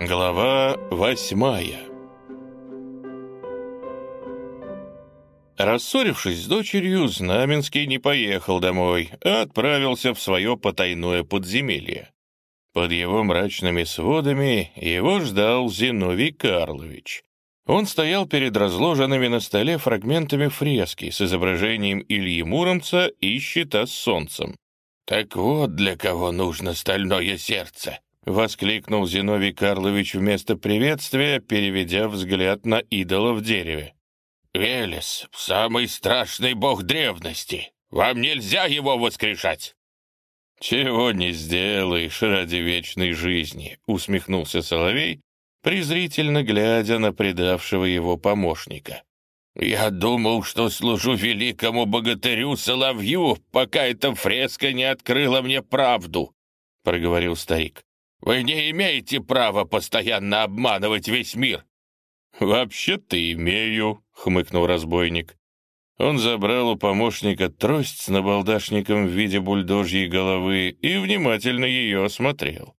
Глава восьмая Рассорившись с дочерью, Знаменский не поехал домой, а отправился в свое потайное подземелье. Под его мрачными сводами его ждал Зиновий Карлович. Он стоял перед разложенными на столе фрагментами фрески с изображением Ильи Муромца и щита с солнцем. «Так вот для кого нужно стальное сердце!» — воскликнул Зиновий Карлович вместо приветствия, переведя взгляд на идола в дереве. «Велес, самый страшный бог древности! Вам нельзя его воскрешать!» «Чего не сделаешь ради вечной жизни», — усмехнулся Соловей, презрительно глядя на предавшего его помощника. «Я думал, что служу великому богатырю Соловью, пока эта фреска не открыла мне правду», — проговорил старик. «Вы не имеете права постоянно обманывать весь мир». «Вообще-то имею», — хмыкнул разбойник. Он забрал у помощника трость с набалдашником в виде бульдожьей головы и внимательно ее осмотрел.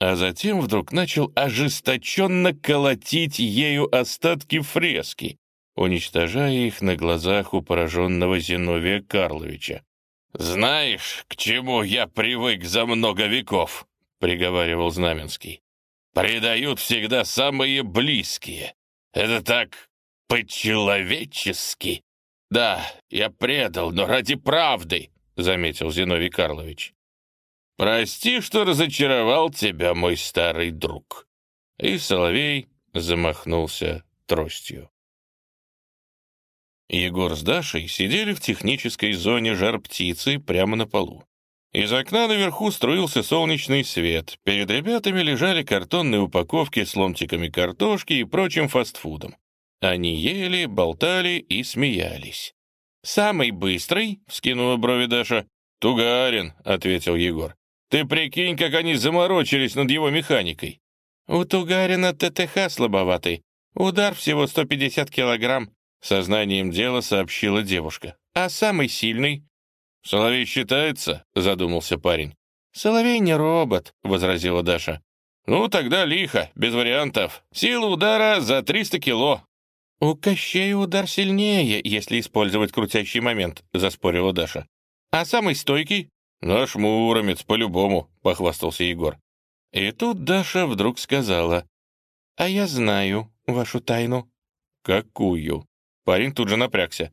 А затем вдруг начал ожесточенно колотить ею остатки фрески, уничтожая их на глазах у пораженного Зиновия Карловича. «Знаешь, к чему я привык за много веков?» — приговаривал Знаменский. «Предают всегда самые близкие. Это так по-человечески». «Да, я предал, но ради правды», — заметил Зиновий Карлович. «Прости, что разочаровал тебя, мой старый друг». И Соловей замахнулся тростью. Егор с Дашей сидели в технической зоне жар-птицы прямо на полу. Из окна наверху струился солнечный свет. Перед ребятами лежали картонные упаковки с ломтиками картошки и прочим фастфудом. Они ели, болтали и смеялись. «Самый быстрый?» — вскинула брови Даша. «Тугарин», — ответил Егор. «Ты прикинь, как они заморочились над его механикой». «У Тугарина ТТХ слабоватый. Удар всего 150 килограмм», — сознанием дела сообщила девушка. «А самый сильный?» «Соловей считается?» — задумался парень. «Соловей не робот», — возразила Даша. «Ну, тогда лихо, без вариантов. Сила удара за 300 кило. «У Кощея удар сильнее, если использовать крутящий момент», — заспорила Даша. «А самый стойкий?» «Наш муромец, по-любому», — похвастался Егор. И тут Даша вдруг сказала. «А я знаю вашу тайну». «Какую?» Парень тут же напрягся.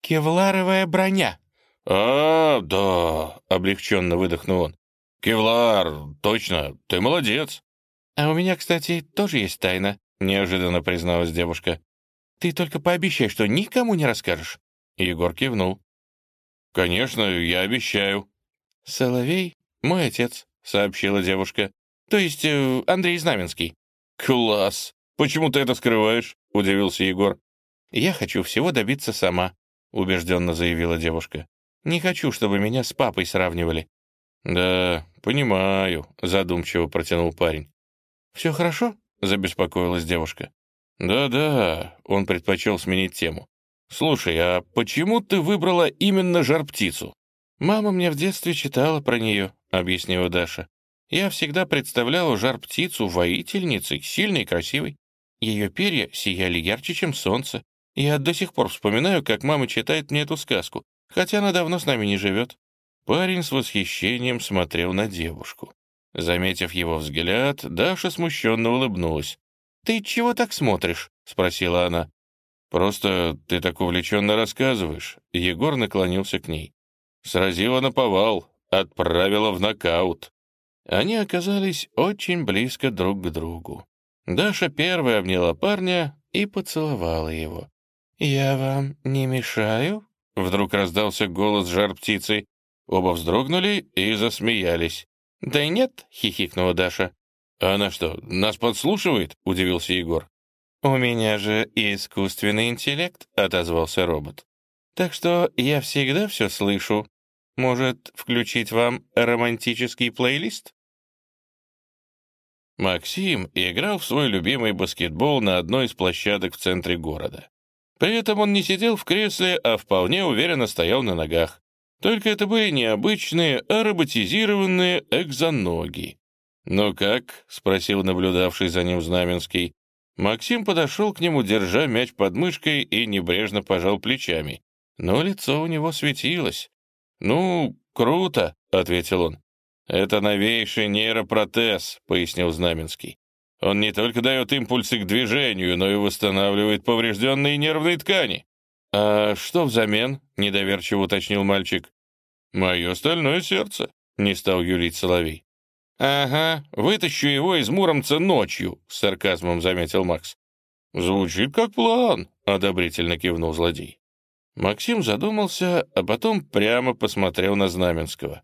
«Кевларовая броня». «А, да», — облегченно выдохнул он. «Кевлар, точно, ты молодец». «А у меня, кстати, тоже есть тайна», неожиданно призналась девушка. «Ты только пообещай, что никому не расскажешь». Егор кивнул. «Конечно, я обещаю». «Соловей — мой отец», — сообщила девушка. «То есть э, Андрей Знаменский». «Класс! Почему ты это скрываешь?» — удивился Егор. «Я хочу всего добиться сама», — убежденно заявила девушка. «Не хочу, чтобы меня с папой сравнивали». «Да, понимаю», — задумчиво протянул парень. «Все хорошо?» — забеспокоилась девушка. «Да-да», — он предпочел сменить тему. «Слушай, а почему ты выбрала именно жар-птицу?» «Мама мне в детстве читала про нее», — объяснила Даша. «Я всегда представляла жар-птицу воительницей, сильной и красивой. Ее перья сияли ярче, чем солнце. Я до сих пор вспоминаю, как мама читает мне эту сказку, хотя она давно с нами не живет». Парень с восхищением смотрел на девушку. Заметив его взгляд, Даша смущенно улыбнулась. «Ты чего так смотришь?» — спросила она. «Просто ты так увлеченно рассказываешь». Егор наклонился к ней. Сразила на повал, отправила в нокаут. Они оказались очень близко друг к другу. Даша первая обняла парня и поцеловала его. «Я вам не мешаю?» — вдруг раздался голос жар-птицы. Оба вздрогнули и засмеялись. «Да нет», — хихикнула Даша. «А она что, нас подслушивает?» — удивился Егор. «У меня же искусственный интеллект», — отозвался робот. «Так что я всегда все слышу. Может, включить вам романтический плейлист?» Максим играл в свой любимый баскетбол на одной из площадок в центре города. При этом он не сидел в кресле, а вполне уверенно стоял на ногах. Только это были не обычные, а роботизированные экзоноги. «Ну как?» — спросил наблюдавший за ним Знаменский. Максим подошел к нему, держа мяч под мышкой, и небрежно пожал плечами. Но лицо у него светилось. «Ну, круто», — ответил он. «Это новейший нейропротез», — пояснил Знаменский. «Он не только дает импульсы к движению, но и восстанавливает поврежденные нервные ткани». «А что взамен?» — недоверчиво уточнил мальчик. «Мое стальное сердце», — не стал юлить Соловей. «Ага, вытащу его из Муромца ночью», — с сарказмом заметил Макс. «Звучит как план», — одобрительно кивнул злодей. Максим задумался, а потом прямо посмотрел на Знаменского.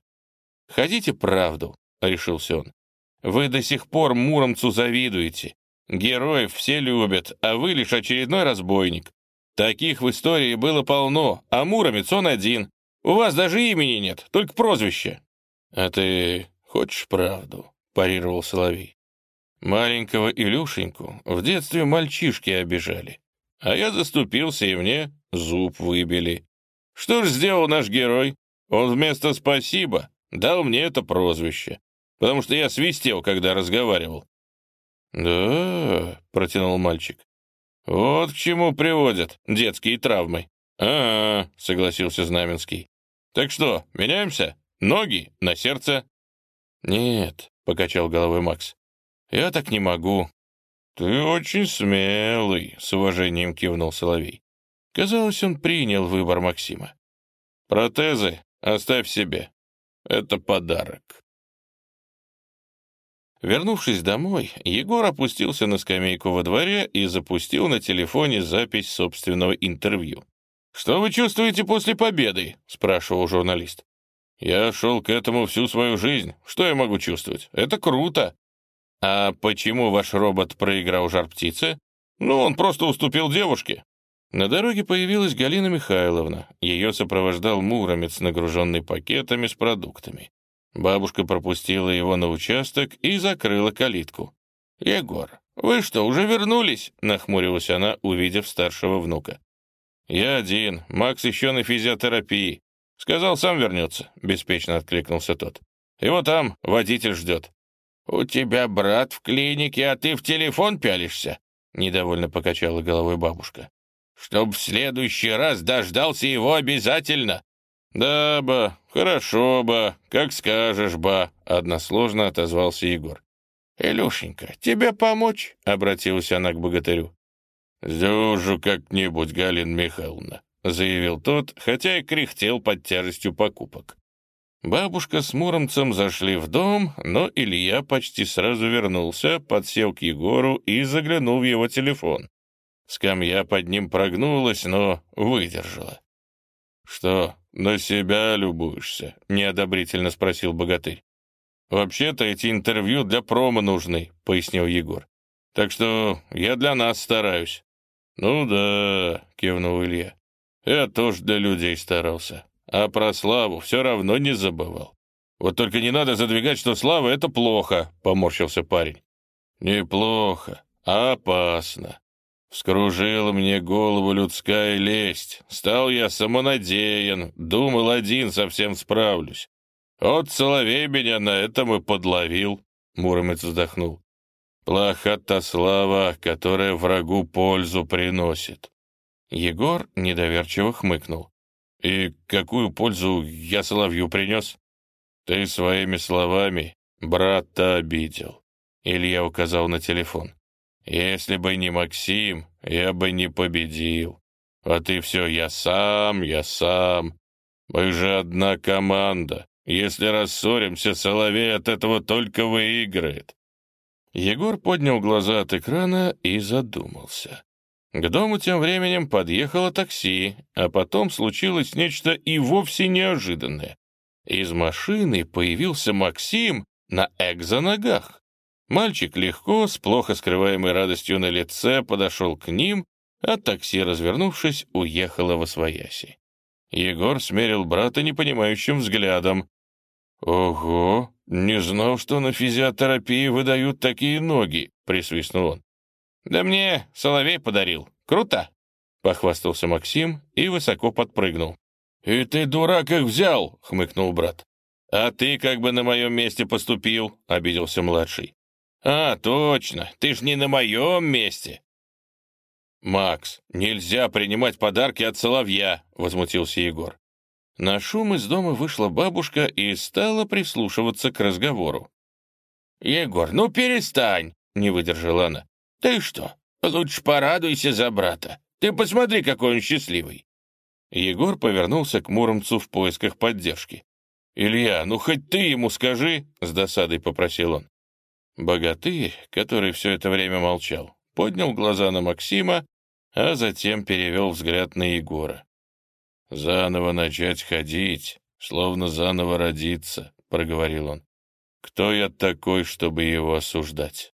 «Хотите правду?» — решился он. «Вы до сих пор Муромцу завидуете. Героев все любят, а вы лишь очередной разбойник. Таких в истории было полно, а Муромец он один. У вас даже имени нет, только прозвище». «А ты хочешь правду?» — парировал Соловей. «Маленького Илюшеньку в детстве мальчишки обижали, а я заступился, и мне зуб выбили. Что ж сделал наш герой? Он вместо «спасибо» дал мне это прозвище, потому что я свистел, когда разговаривал». «Да», — протянул мальчик, — «вот к чему приводят детские травмы». «А, -а — согласился Знаменский. «Так что, меняемся? Ноги на сердце?» «Нет», — покачал головой Макс, — «я так не могу». «Ты очень смелый», — с уважением кивнул Соловей. Казалось, он принял выбор Максима. «Протезы оставь себе. Это подарок». Вернувшись домой, Егор опустился на скамейку во дворе и запустил на телефоне запись собственного интервью. «Что вы чувствуете после победы?» — спрашивал журналист. «Я шел к этому всю свою жизнь. Что я могу чувствовать? Это круто!» «А почему ваш робот проиграл жар-птице?» «Ну, он просто уступил девушке». На дороге появилась Галина Михайловна. Ее сопровождал Муромец, нагруженный пакетами с продуктами. Бабушка пропустила его на участок и закрыла калитку. «Егор, вы что, уже вернулись?» — нахмурилась она, увидев старшего внука. «Я один. Макс еще на физиотерапии. Сказал, сам вернется», — беспечно откликнулся тот. «Его там водитель ждет». «У тебя брат в клинике, а ты в телефон пялишься?» — недовольно покачала головой бабушка. «Чтоб в следующий раз дождался его обязательно». «Да, ба, хорошо, ба, как скажешь, ба», — односложно отозвался Егор. «Илюшенька, тебе помочь?» — обратилась она к богатырю. «Сдюжу как-нибудь, Галина Михайловна», — заявил тот, хотя и кряхтел под тяжестью покупок. Бабушка с Муромцем зашли в дом, но Илья почти сразу вернулся, подсел к Егору и заглянул в его телефон. Скамья под ним прогнулась, но выдержала. «Что, на себя любуешься?» — неодобрительно спросил богатырь. «Вообще-то эти интервью для промо нужны», — пояснил Егор. «Так что я для нас стараюсь». «Ну да», — кивнул Илья. «Я тоже для людей старался. А про славу все равно не забывал. Вот только не надо задвигать, что слава — это плохо», — поморщился парень. «Неплохо, а опасно. Вскружила мне голову людская лесть. Стал я самонадеян, думал, один совсем справлюсь. Вот Соловей меня на этом и подловил», — Муромец вздохнул. «Плоха та слава, которая врагу пользу приносит». Егор недоверчиво хмыкнул. «И какую пользу я Соловью принес?» «Ты своими словами брата обидел», — Илья указал на телефон. «Если бы не Максим, я бы не победил. А ты все «я сам, я сам». Мы же одна команда. Если рассоримся, Соловей от этого только выиграет». Егор поднял глаза от экрана и задумался. К дому тем временем подъехало такси, а потом случилось нечто и вовсе неожиданное. Из машины появился Максим на экзоногах. Мальчик легко, с плохо скрываемой радостью на лице, подошел к ним, а такси, развернувшись, уехало во свояси. Егор смерил брата непонимающим взглядом. «Ого, не знал, что на физиотерапии выдают такие ноги», — присвистнул он. «Да мне Соловей подарил. Круто!» — похвастался Максим и высоко подпрыгнул. «И ты, дурак, их взял!» — хмыкнул брат. «А ты как бы на моем месте поступил?» — обиделся младший. «А, точно, ты ж не на моем месте!» «Макс, нельзя принимать подарки от соловья!» — возмутился Егор. На шум из дома вышла бабушка и стала прислушиваться к разговору. «Егор, ну перестань!» — не выдержала она. «Ты что, лучше порадуйся за брата. Ты посмотри, какой он счастливый!» Егор повернулся к Муромцу в поисках поддержки. «Илья, ну хоть ты ему скажи!» — с досадой попросил он. Богатырь, который все это время молчал, поднял глаза на Максима, а затем перевел взгляд на Егора. «Заново начать ходить, словно заново родиться», — проговорил он. «Кто я такой, чтобы его осуждать?»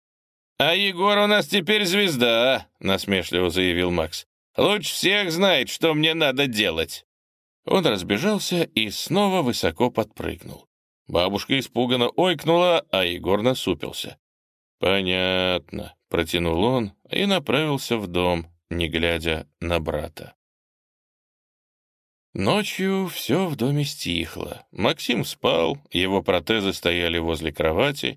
«А Егор у нас теперь звезда», — насмешливо заявил Макс. «Лучше всех знает, что мне надо делать». Он разбежался и снова высоко подпрыгнул. Бабушка испуганно ойкнула, а Егор насупился. «Понятно», — протянул он и направился в дом, не глядя на брата. Ночью все в доме стихло. Максим спал, его протезы стояли возле кровати,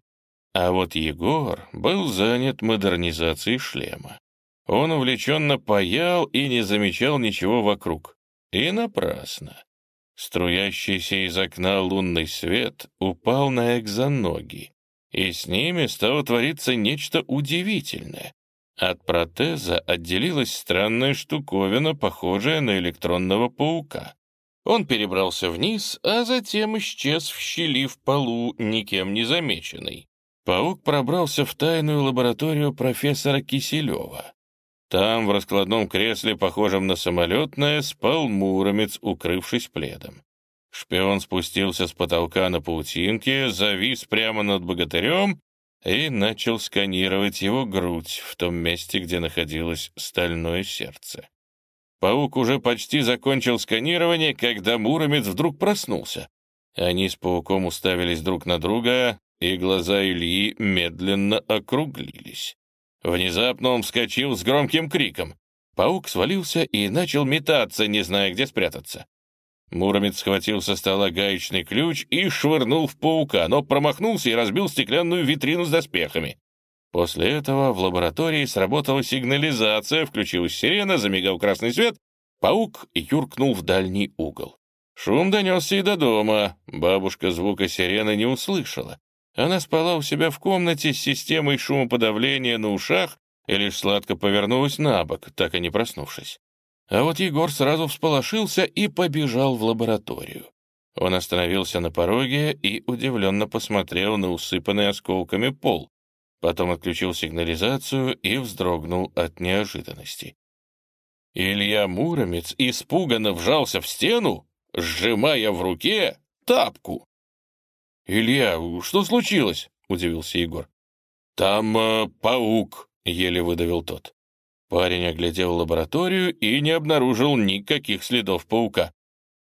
а вот Егор был занят модернизацией шлема. Он увлеченно паял и не замечал ничего вокруг. И напрасно. Струящийся из окна лунный свет упал на экзоноги, и с ними стало твориться нечто удивительное. От протеза отделилась странная штуковина, похожая на электронного паука. Он перебрался вниз, а затем исчез в щели в полу, никем не замеченный. Паук пробрался в тайную лабораторию профессора Киселева. Там, в раскладном кресле, похожем на самолетное, спал муромец, укрывшись пледом. Шпион спустился с потолка на паутинке, завис прямо над богатырем и начал сканировать его грудь в том месте, где находилось стальное сердце. Паук уже почти закончил сканирование, когда Муромец вдруг проснулся. Они с пауком уставились друг на друга, и глаза Ильи медленно округлились. Внезапно он вскочил с громким криком. Паук свалился и начал метаться, не зная, где спрятаться. Муромец схватил со стола гаечный ключ и швырнул в паука, но промахнулся и разбил стеклянную витрину с доспехами. После этого в лаборатории сработала сигнализация, включилась сирена, замигал красный свет, паук юркнул в дальний угол. Шум донесся и до дома. Бабушка звука сирены не услышала. Она спала у себя в комнате с системой шумоподавления на ушах и лишь сладко повернулась на бок, так и не проснувшись. А вот Егор сразу всполошился и побежал в лабораторию. Он остановился на пороге и удивленно посмотрел на усыпанный осколками пол. Потом отключил сигнализацию и вздрогнул от неожиданности. Илья Муромец испуганно вжался в стену, сжимая в руке тапку. «Илья, что случилось?» — удивился Егор. «Там э, паук», — еле выдавил тот. Парень оглядел лабораторию и не обнаружил никаких следов паука.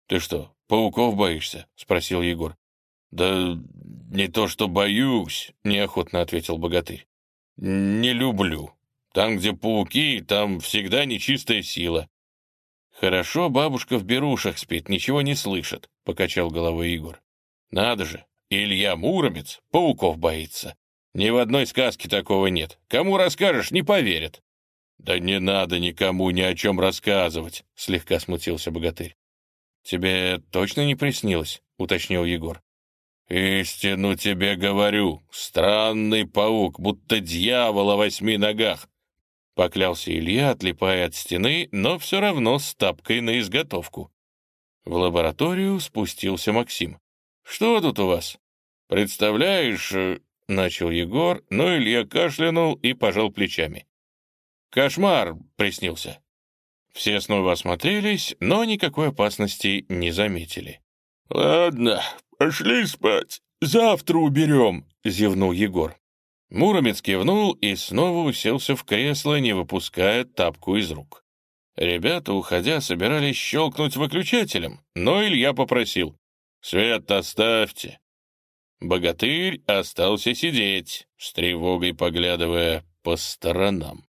«Ты что, пауков боишься?» — спросил Егор. «Да не то что боюсь», — неохотно ответил богатырь. «Не люблю. Там, где пауки, там всегда нечистая сила». «Хорошо, бабушка в берушах спит, ничего не слышит», — покачал головой Егор. «Надо же, Илья Муромец пауков боится. Ни в одной сказке такого нет. Кому расскажешь, не поверят». «Да не надо никому ни о чем рассказывать», — слегка смутился богатырь. «Тебе точно не приснилось?» — уточнил Егор. «Истину тебе говорю, странный паук, будто дьявол о восьми ногах», — поклялся Илья, отлипая от стены, но все равно с тапкой на изготовку. В лабораторию спустился Максим. «Что тут у вас?» «Представляешь...» э, — начал Егор, но Илья кашлянул и пожал плечами. «Кошмар приснился». Все снова осмотрелись, но никакой опасности не заметили. «Ладно, пошли спать. Завтра уберем», — зевнул Егор. Муромец кивнул и снова уселся в кресло, не выпуская тапку из рук. Ребята, уходя, собирались щелкнуть выключателем, но Илья попросил. Свет оставьте. Богатырь остался сидеть, с тревогой поглядывая по сторонам.